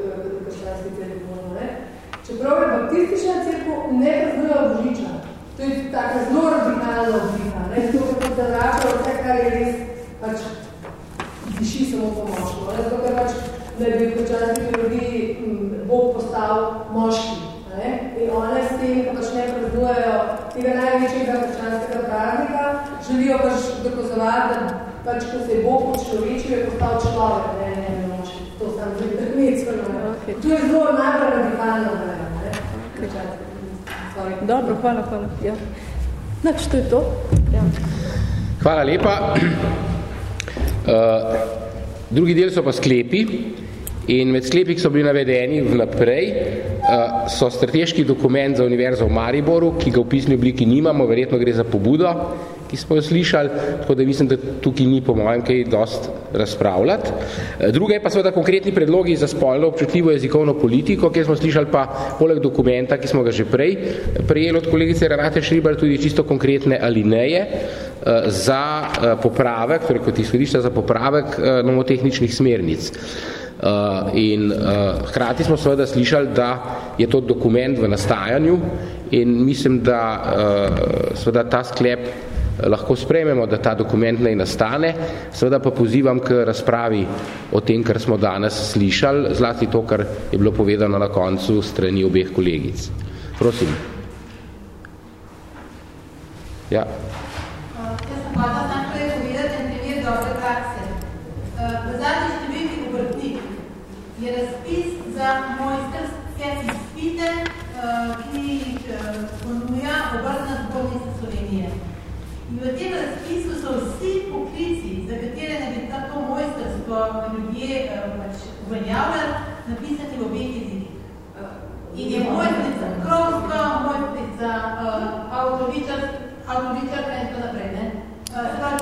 Čeprav je baptistična crkva, ne praznuje Božiča. To je taka zelo radikalna oblika, ne? To je da vrača vse, kar je res pač diši samo po moško. Zato, ker pač, da bi v počasni teologiji Bog postal moški. Ne? In one s tem, ko pač ne praznujejo tega največjega počasnega praznika, želijo pač dokazovati, da pač, ko se je Bog človečil, je postal človek, ne, ne, ne, moški. To sam že predmecko. Okay. To je zelo najbolj radikalno, ne, ne? Dobro, hvala, hvala. Ja. Nač, to je to. Ja. Hvala lepa. Uh, drugi del so pa sklepi in med sklepi, ki so bili navedeni vnaprej, uh, so strateški dokument za Univerzo v Mariboru, ki ga v pisni obliki nimamo, verjetno gre za pobudo, ki smo jo slišali, tako da mislim, da tukaj ni po mojem kaj dost razpravljati. Eh, druga je pa seveda konkretni predlogi za spolno občutljivo jezikovno politiko, kjer smo slišali pa poleg dokumenta, ki smo ga že prej prejeli od kolegice Renate Šribar, tudi čisto konkretne alineje eh, za eh, popravek, torej kot izhodišča za popravek nomotehničnih smernic. Uh, in uh, hkrati smo seveda slišali, da je to dokument v nastajanju in mislim, da uh, seveda ta sklep lahko sprejmemo, da ta dokument naj nastane, seveda pa pozivam k razpravi o tem, kar smo danes slišali, zlasti to, kar je bilo povedano na koncu strani obeh kolegic. Prosim. Ja. je razpis za mojstrske izpite, ki jih ponuja obrtna v tem razpisu so vsi poklici, za katere ne bi tako mojstrstvo ljudje eh, pač uveljavljali, napisani v obeh jezikih. Eh, in je mojstrica krovska, mojstrica eh, uh, avtoričarka in tako naprej. Ne? Uh,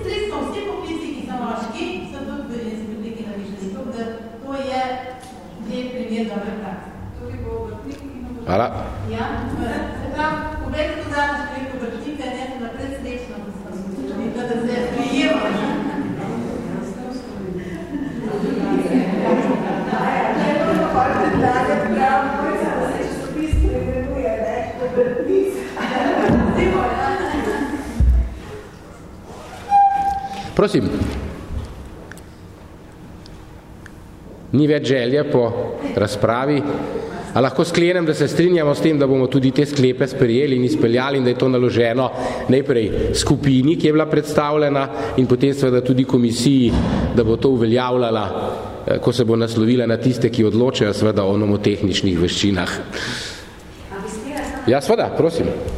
Stresno vsi poklici, ki so moški, so tudi v jeziku obliki namišljeni. Tako da to je lep primer dobre prakse. Hvala. Ja, se pravi, poglejte to zadnje številko obrtnik, Prosim. Ni več želje po razpravi. A lahko sklenem, da se strinjamo s tem, da bomo tudi te sklepe sprejeli in izpeljali in da je to naloženo najprej skupini, ki je bila predstavljena in potem seveda tudi komisiji, da bo to uveljavljala, eh, ko se bo naslovila na tiste, ki odločajo seveda o nomotehničnih veščinah. Ja, seveda, prosim.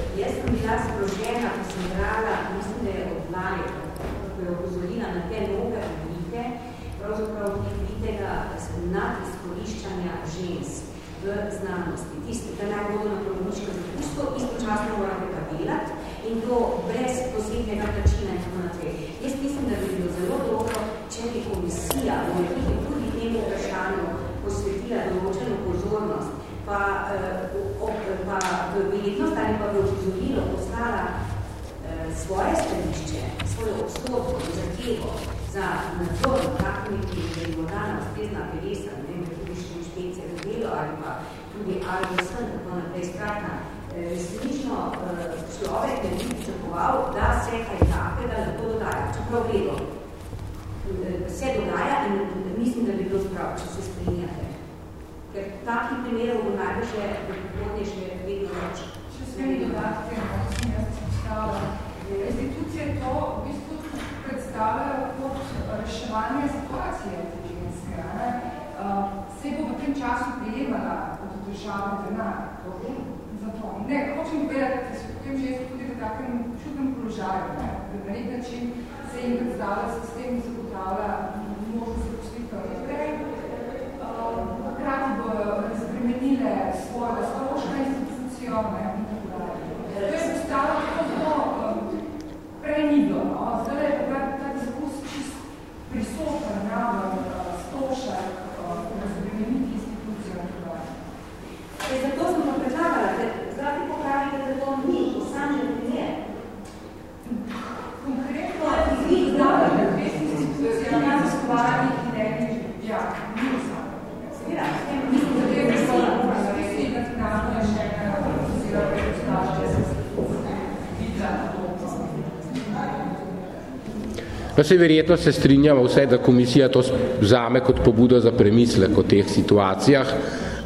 vse verjetno se strinjamo vse, da komisija to vzame kot pobudo za premislek o teh situacijah.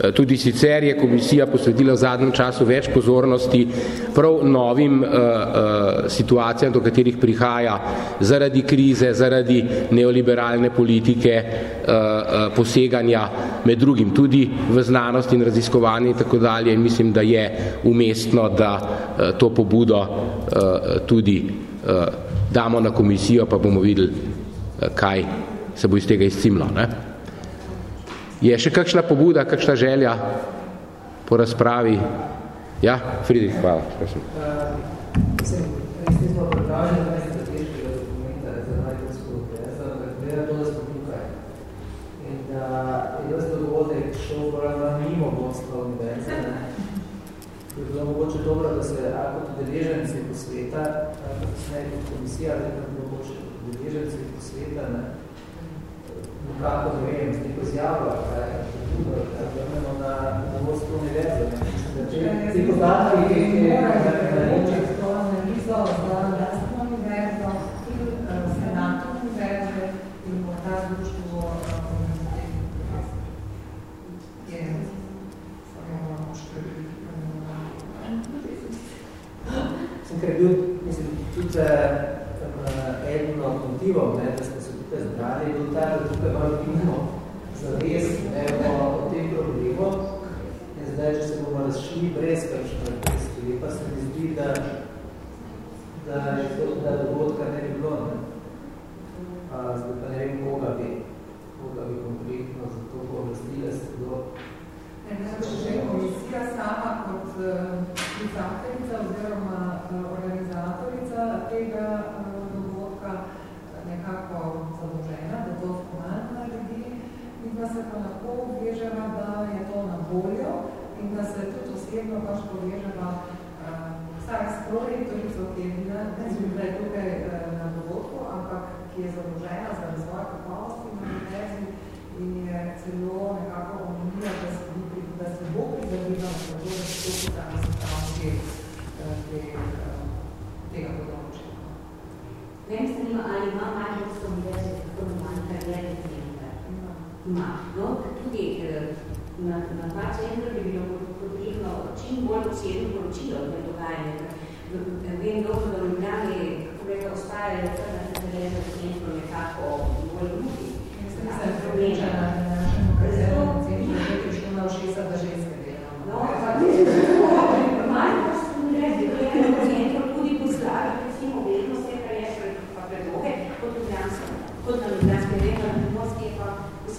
E, tudi sicer je komisija posvetila v zadnjem času več pozornosti prav novim uh, uh, situacijam, do katerih prihaja zaradi krize, zaradi neoliberalne politike, uh, uh, poseganja med drugim tudi v znanost in raziskovanje in tako dalje. In mislim, da je umestno, da uh, to pobudo uh, tudi uh, damo na komisijo, pa bomo videli, eh, kaj se bo iz tega izcimlo. Ne? Je še kakšna pobuda, kakšna želja po razpravi? Ja, Fridrik, hvala. Prosim. Uh,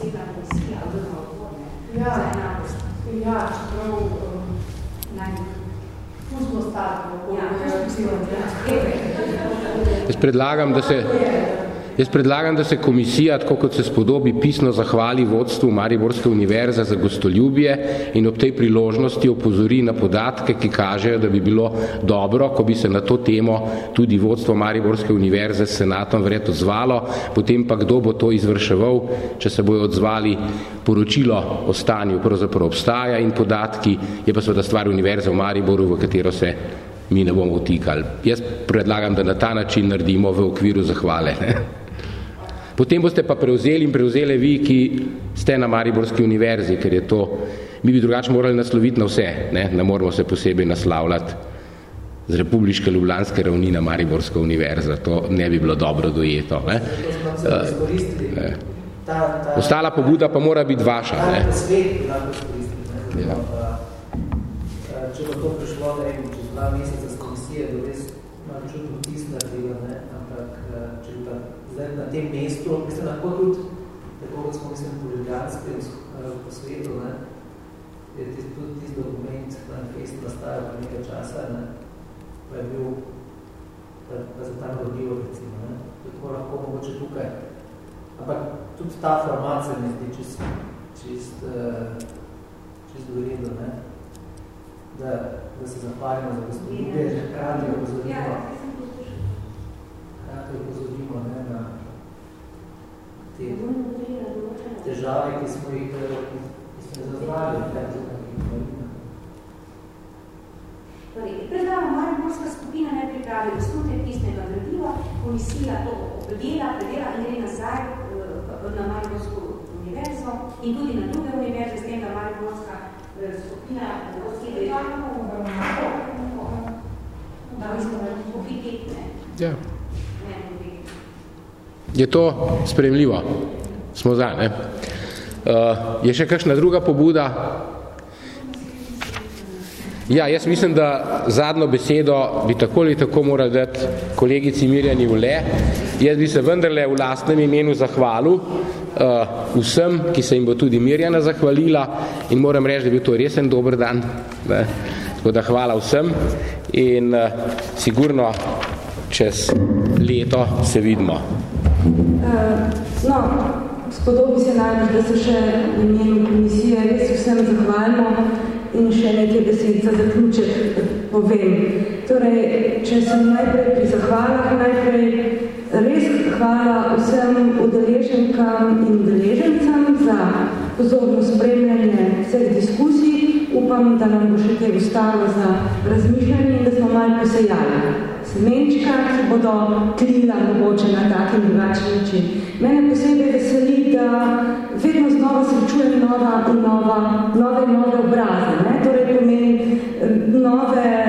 posebna komisija, oziroma odborne. Ja, ja, čeprav um, pustimo stati, Ja, Jaz predlagam, da se, jaz predlagam, da se komisija, tako kot se spodobi, pisno zahvali vodstvu Mariborske univerze za gostoljubje in ob tej priložnosti opozori na podatke, ki kažejo, da bi bilo dobro, ko bi se na to temo tudi vodstvo Mariborske univerze s senatom vred odzvalo, potem pa kdo bo to izvrševal, če se bojo odzvali poročilo o stanju pravzaprav obstaja in podatki, je pa seveda stvar univerze v Mariboru, v katero se mi ne bomo vtikali. Jaz predlagam, da na ta način naredimo v okviru zahvale. Ne? Potem boste pa prevzeli in prevzeli vi, ki ste na Mariborski univerzi, ker je to, mi bi drugače morali nasloviti na vse, ne, ne moramo se posebej naslavljati z republiške ljubljanske ravni na Mariborsko univerzo, to ne bi bilo dobro dojeto. Ne. Ne. Ostala pobuda pa mora biti vaša. Ne. Ja. Če bo to prišlo, ne vem, čez dva meseca z komisije, do res malo čutno tisna tega, ne, ampak če pa zdaj na tem mestu, mislim, lahko tudi, tako kot smo mislim po Ljubljanskem po svetu, ne, je tis, tudi tisti dokument manifest nastajal pa nekaj časa, ne, pa je bil pa, pa za tam rodilo, recimo, ne, tako lahko mogoče tukaj. Ampak tudi ta formacija mi zdi čist, čist, čist v redu, ne, da, da se zahvalimo za gospodine, že hkrati opozorimo, hkrati opozorimo ne, na te težave, ki smo jih, ki smo zaznali v tem Torej, predava Mariborska skupina ne pripravi osnutek pisnega gradiva, komisija to obdela, predela in gre nazaj na Mariborsko univerzo in tudi na druge univerze, s tem, da Mariborska skupina da mi smo pohitetne. Ja. Je to spremljivo? Smo za, ne? Uh, je še kakšna druga pobuda? Ja, jaz mislim, da zadnjo besedo bi tako ali tako moral dati kolegici Mirjani Ule. Jaz bi se vendarle v lastnem imenu zahvalil uh, vsem, ki se jim bo tudi Mirjana zahvalila in moram reči, da je bil to resen dober dan. Ne? Tako da hvala vsem in uh, sigurno čez leto se vidimo. Uh, no, spodobi se najbolj, da se še v imenu komisije res vsem zahvalimo in še nekaj besed za zaključek povem. Torej, če sem najprej pri zahvalah, najprej res hvala vsem udeleženkam in udeležencem za pozorno spremljanje vseh diskusij. Upam, da nam bo še kaj ustalo za razmišljanje in da smo malo posejali semenčka, ki bodo tlila mogoče na tak in način. Mene posebej veseli, da vedno znova srečujem nova in nova, nove in nove obraze. Ne? Torej pomeni nove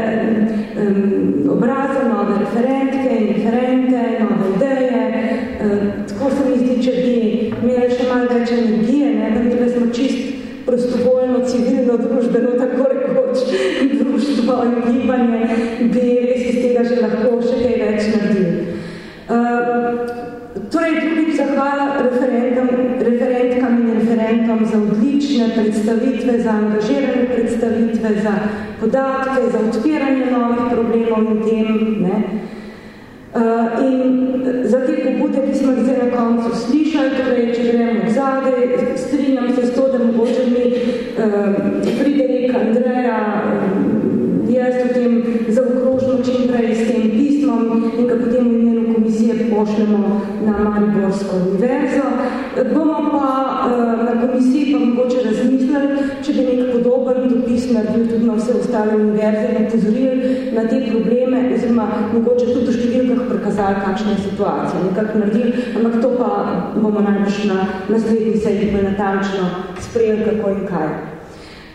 bomo najbolj na naslednji seji bolj natančno sprejeli, kako in kaj.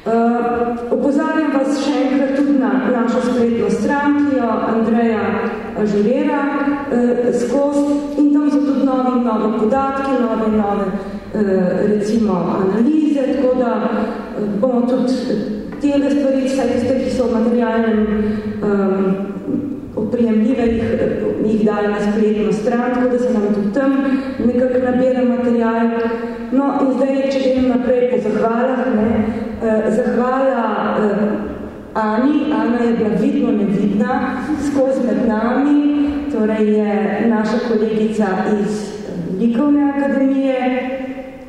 Uh, opozarjam vas še enkrat tudi na našo spletno stran, ki jo Andreja žurera uh, skozi in tam so tudi novi in nove podatki, nove in nove uh, recimo analize, tako da uh, bomo tudi tele stvari, vsaj tiste, ki so v materialnem um, oprijemljive jih, jih dali na spletno stran, tako da se nam tudi tam nekako nabira material. No, in zdaj, če grem naprej po zahvalah, ne, eh, zahvala eh, Ani, Ana je bila vidno nevidna, skozi med nami, torej je naša kolegica iz Likovne akademije,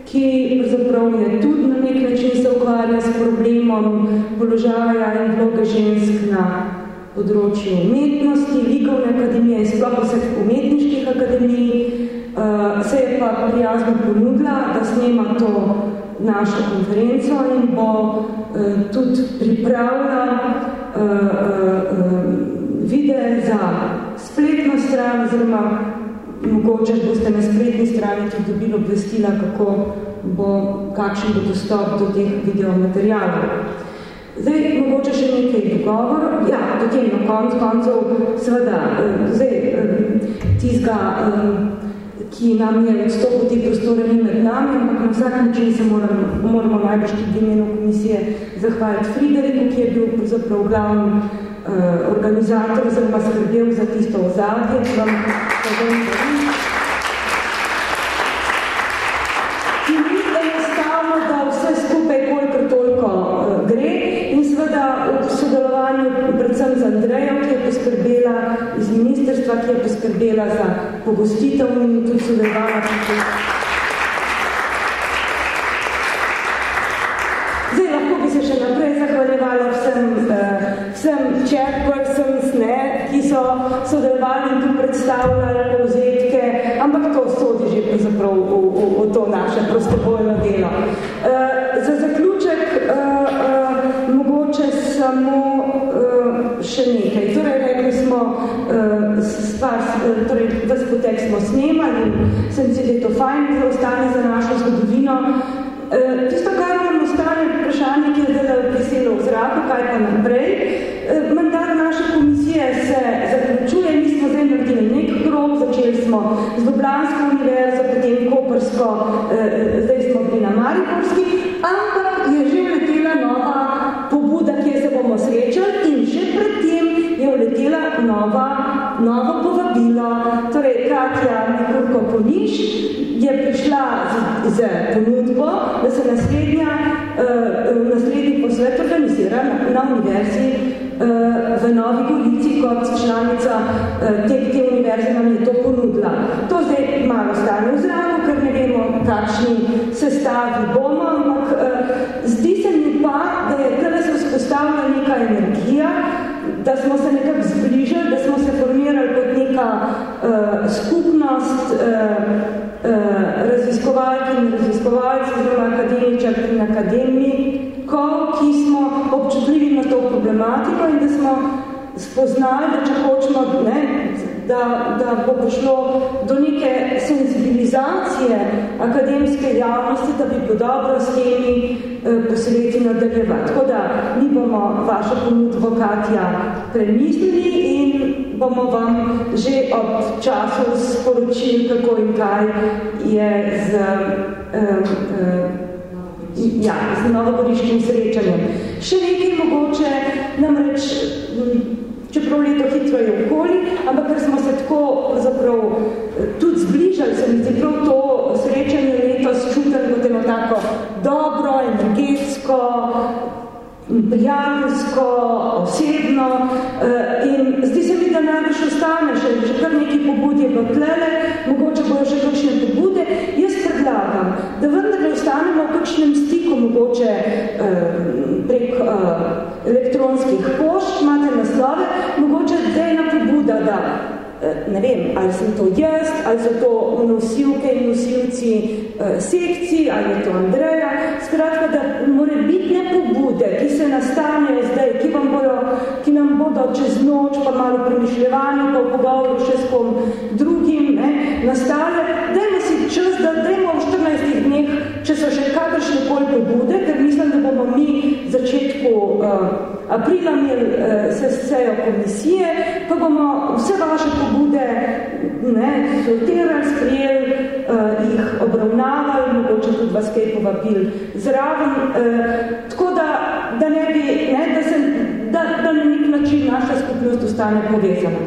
ki pravzaprav je tudi na nek način se ukvarja s problemom položaja in vloge žensk na področju umetnosti, likovne akademije in sploh vseh umetniških akademij, uh, se je pa prijazno ponudila, da snema to našo konferenco in bo uh, tudi pripravila uh, uh, videe za spletno stran, oziroma mogoče boste na spletni strani tudi dobili obvestila, kako bo, kakšen bo dostop do teh videomaterialov. Zdaj, mogoče še nekaj dogovor. Ja, potem na konc koncov, seveda, eh, zdaj, eh, tizga, eh, ki nam je odstopil te prostore ni med nami, ampak na vsak način se moramo, moramo najbolj v imenu komisije zahvaliti Frideriku, ki je bil zaprav glavni uh, organizator, oziroma skrbel za tisto ozadje, vam povem, ki ni enostavno, da vse skupaj kolikor toliko uh, gre, seveda v sodelovanju predvsem z Andrejo, ki je poskrbela iz ministerstva, ki je poskrbela za pogostitev in tudi sodelovala Zdaj, lahko bi se še naprej zahvaljevala vsem, uh, vsem chairpersons, ne, ki so sodelovali in tu predstavljali povzetke, ampak to sodi že pravzaprav v, v, v to naše prostovoljno delo. Uh, za zaključek uh, uh, mogoče samo uh, še nekaj. Torej, rekli smo, uh, stvar, torej, ves potek smo snemali sem si, to fajn, da ostane za našo zgodovino. Uh, tisto, kar nam ostane vprašanje, ki je zdaj zraku, kaj pa naprej. Uh, mandat naše komisije se zaključuje, mi smo zdaj naredili nek krok, začeli smo z Ljubljansko univerzo, potem Kopersko, uh, zdaj smo bili na Mariborski, ampak je že vletela nova pobuda, kjer se bomo srečali in že predtem je vletela nova, novo povabilo. Torej, Katja Mikurko Poniš je prišla z, z ponudbo, da se naslednja, na, univerzi uh, v Novi Gorici kot članica uh, te, te univerze nam je to ponudila. To zdaj malo stane v zraku, ker ne vemo, kakšni sestavi bomo, ampak uh, zdi se mi pa, da je tle se vzpostavila neka energija, da smo se spoznali, če hočemo, ne, da, da bo prišlo do neke sensibilizacije akademske javnosti, da bi bilo dobro s temi eh, posledci nadaljevati. Tako da mi bomo vašo ponudbo Katja premislili in bomo vam že ob času sporočili, kako in kaj je z, eh, eh, ja, z novogoriškim srečanjem. Še nekaj mogoče, namreč čeprav leto hitro je okoli, ampak ker smo se tako zaprav tudi zbližali, se mi zdi prav to srečanje letos čutili kot eno tako dobro, energetsko, prijateljsko, osebno in zdi se mi, da najbolj še, že kar neki sem to jaz, ali so to nosilke in nosilci eh, sekcij, ali je to Andreja. Skratka, da more biti ne pobude, ki se nastanejo zdaj, ki, vam bojo, ki nam bodo čez noč, pa malo premišljevanje, pa v pogovoru še s kom drugim, ne, nastale. Dajmo si čas, da dajmo v 14 dneh, če so še kakršne koli pobude, ker mislim, da bomo mi v začetku uh, aprila imeli uh, se sejo komisije, pa bomo vse vaše pobude ne, sortirali, sprijeli, uh, jih obravnavali, mogoče tudi vas kaj povabili zraven. Uh, tako da, da ne bi, ne, da, se, da, da na nek način naša skupnost ostane povezana.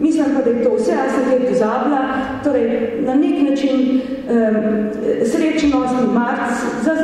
Mislim pa, da je to vse, jaz se kaj pozabila, torej na nek način um, srečen 8. marc za